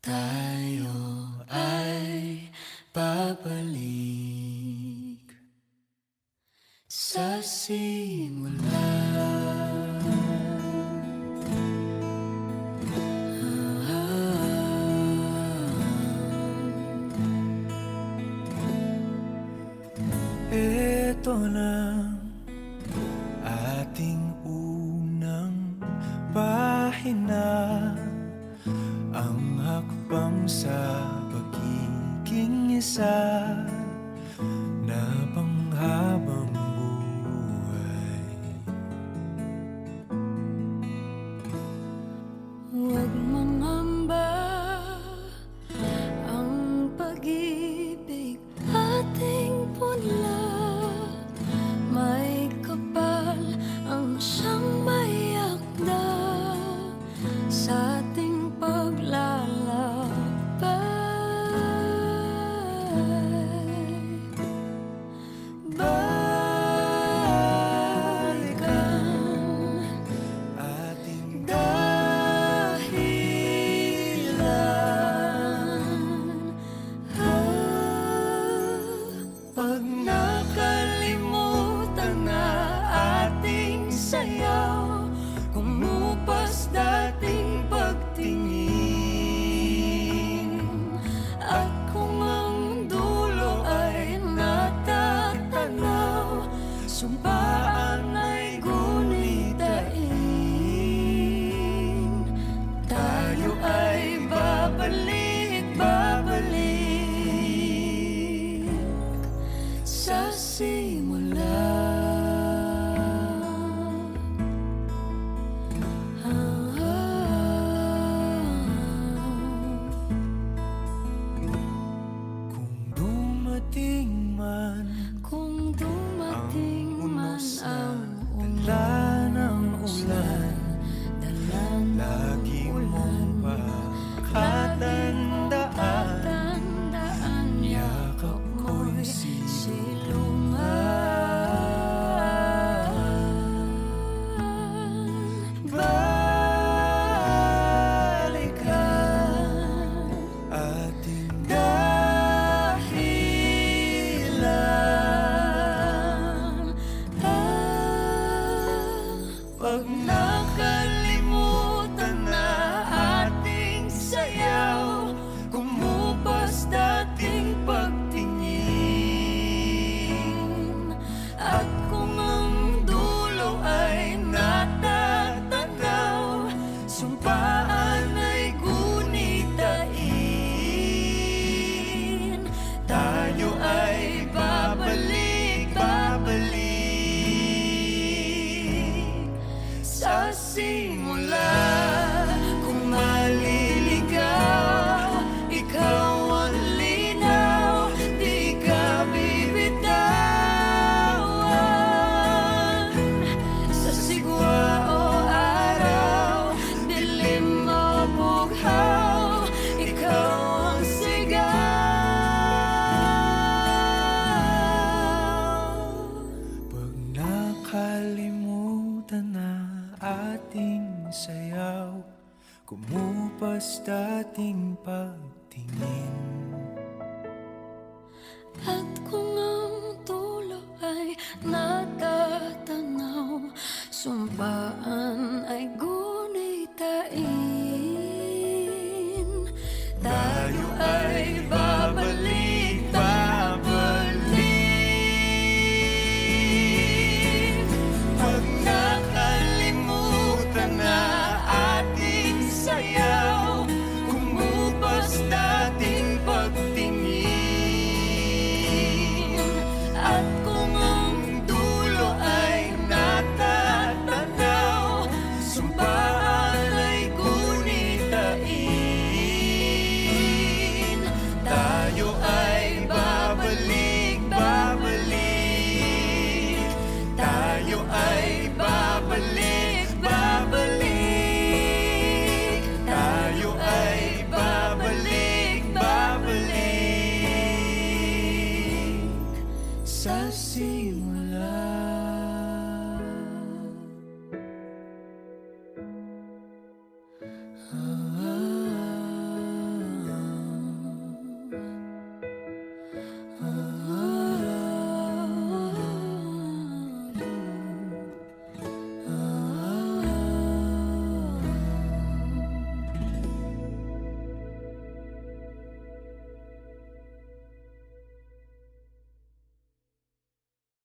tayo ay babalik sa simula. Ah, ah. Ito na sa pagiging isa. न कर simula ah, ah, ah. Kung dumating man Nakalimutan na ating sayaw. Kumupas dating pagtingin. At seen one love. aking sayaw Kumupas dating pagtingin. Pag